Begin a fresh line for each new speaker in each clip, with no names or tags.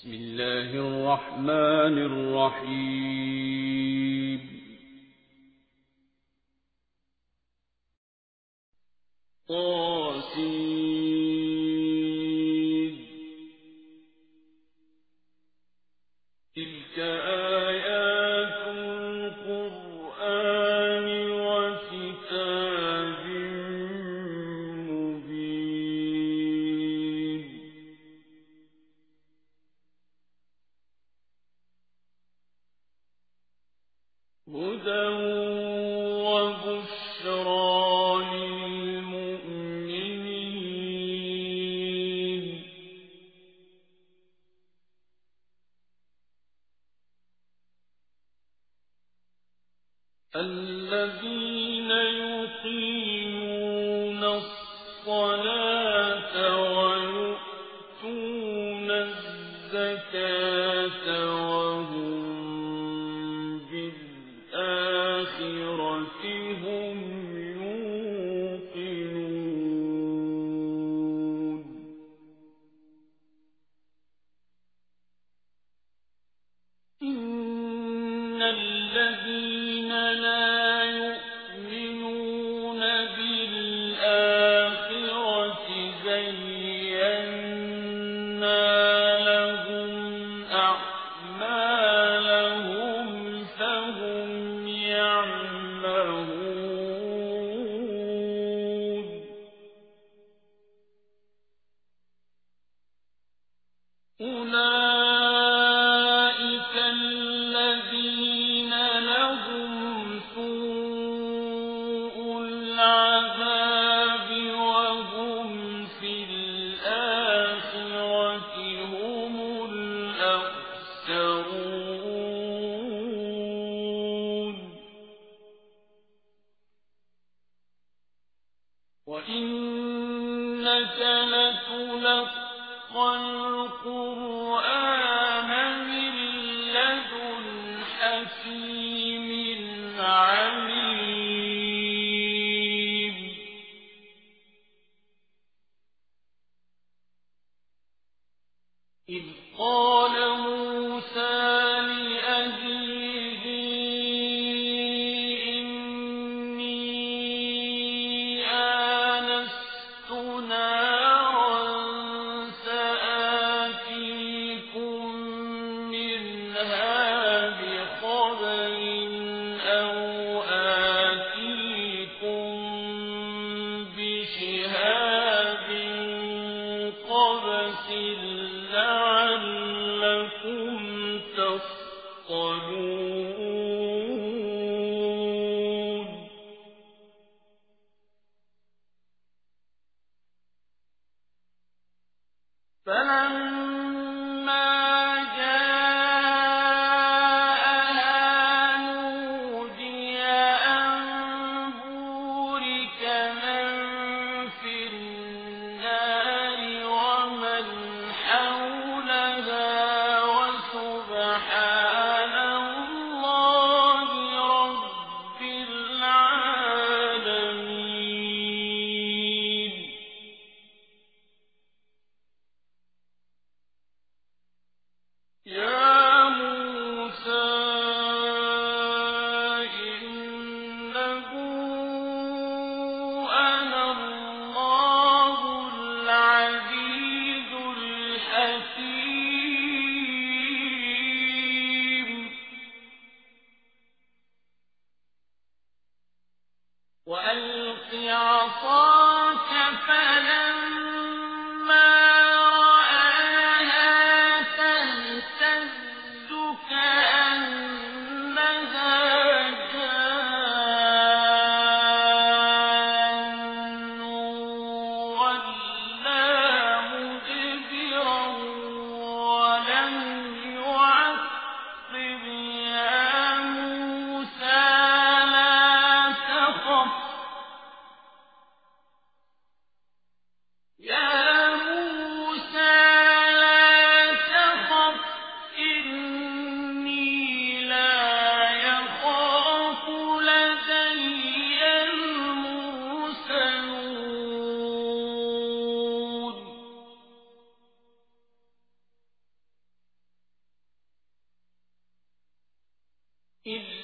بسم الله الرحمن الرحيم. طاسين. إذ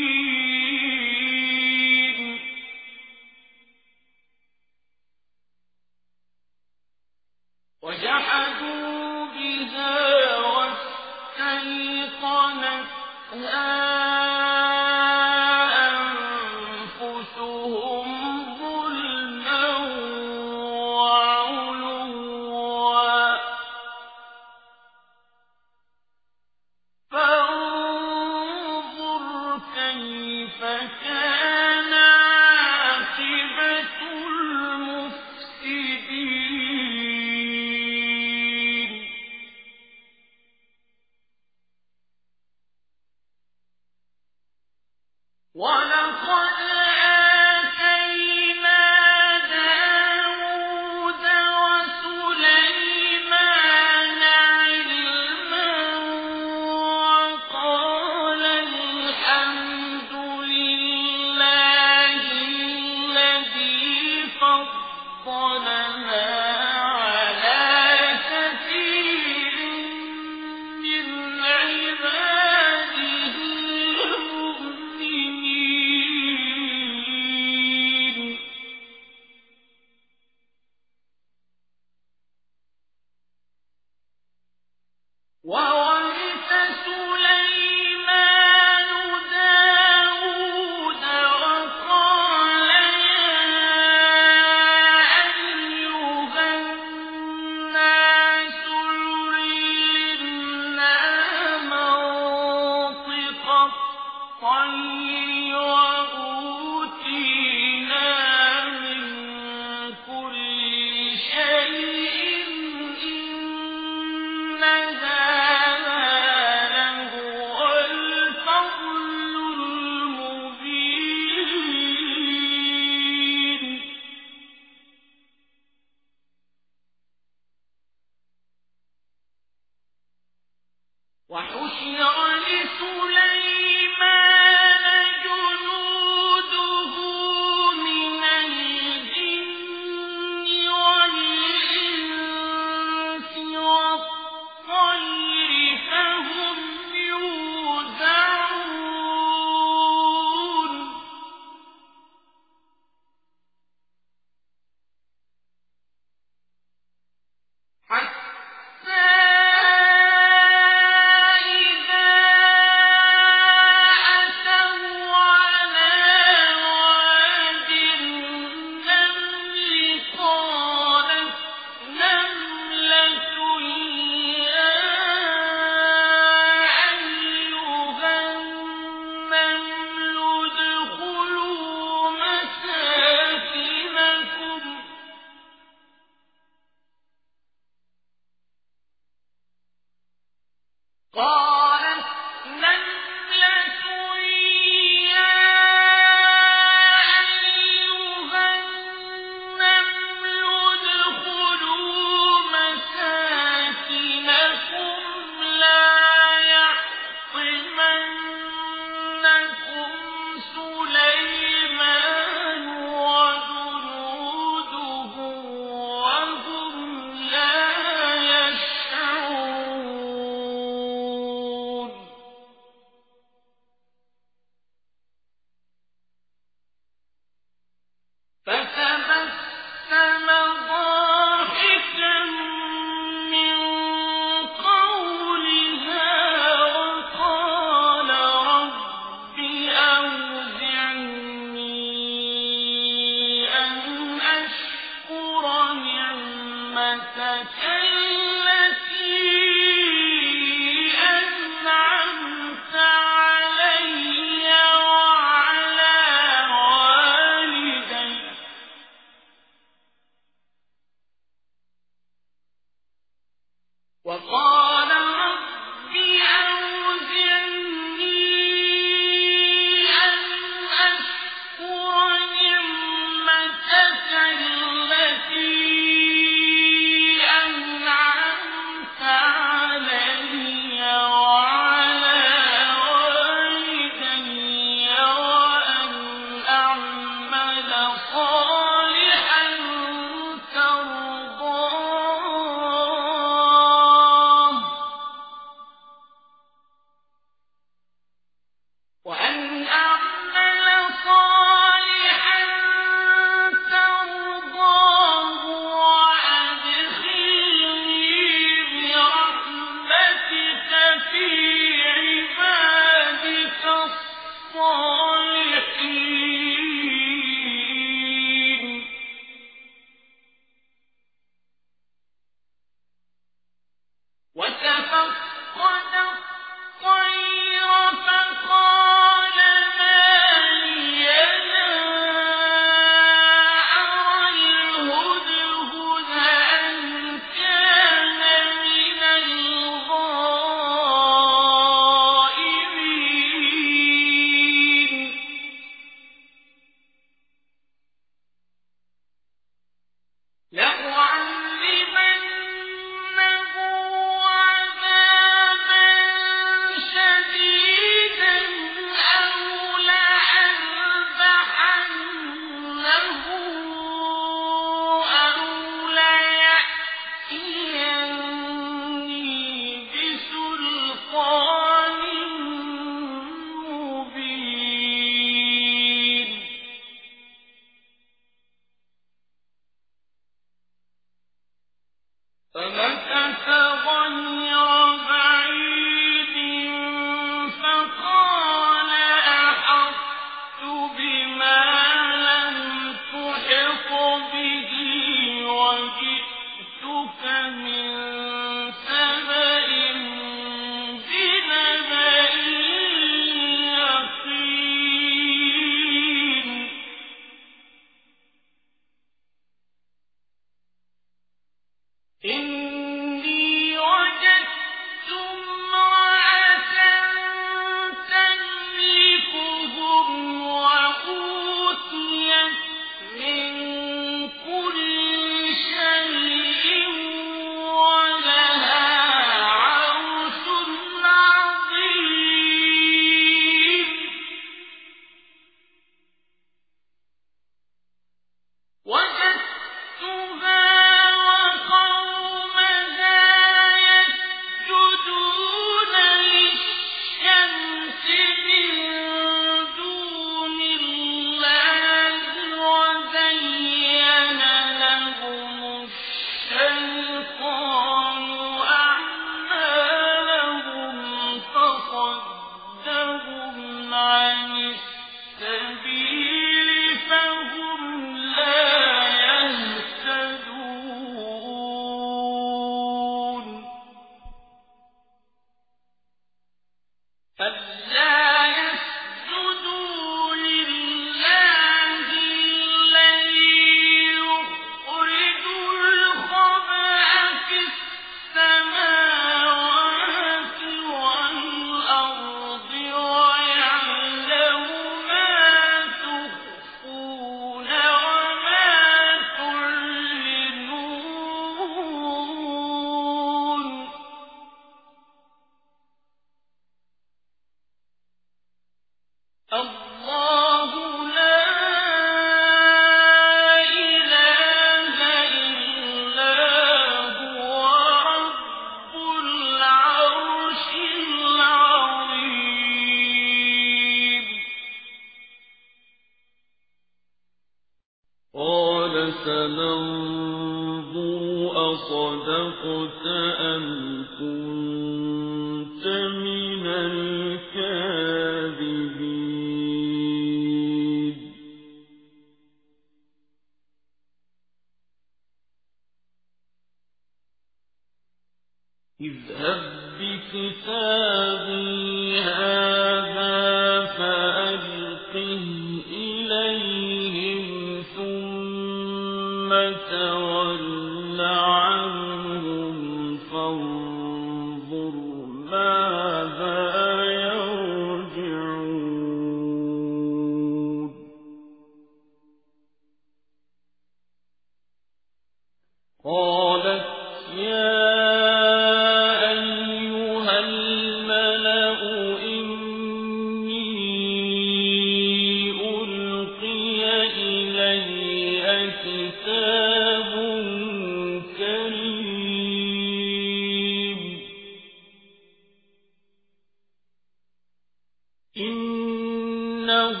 إنه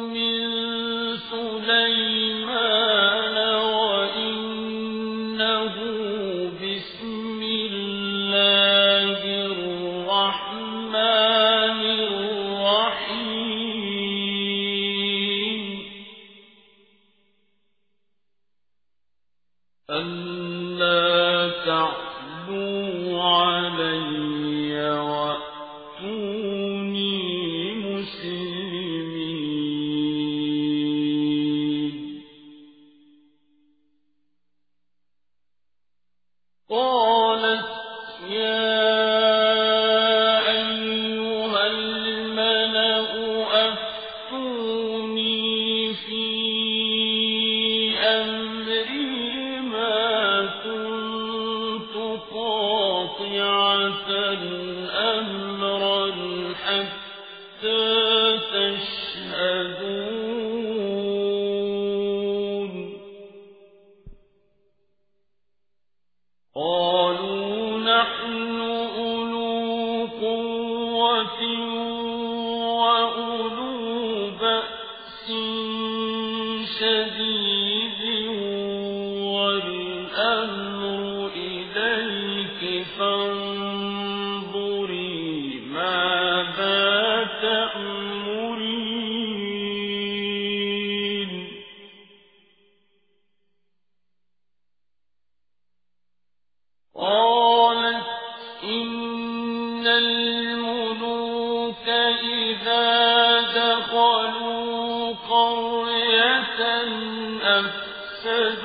من سليمان الملوك إذا دخلوا قرية أفسدوها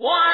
Why?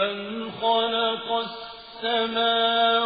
أَمَّنْ خَلَقَ السَّمَاوَاتِ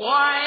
Why?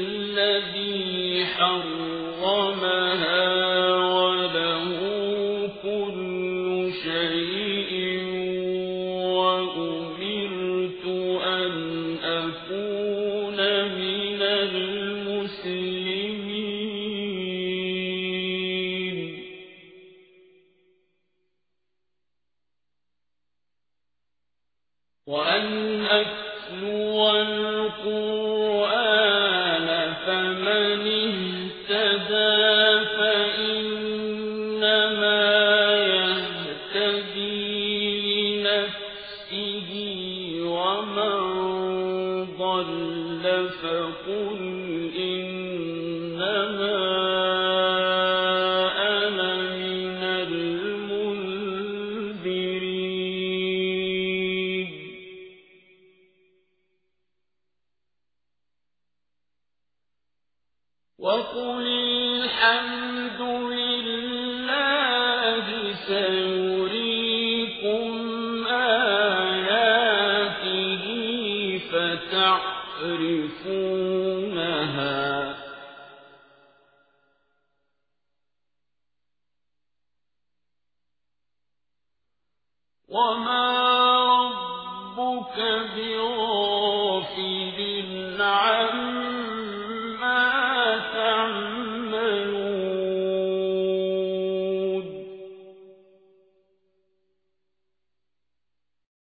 الَّذِي حَرَّمَهَا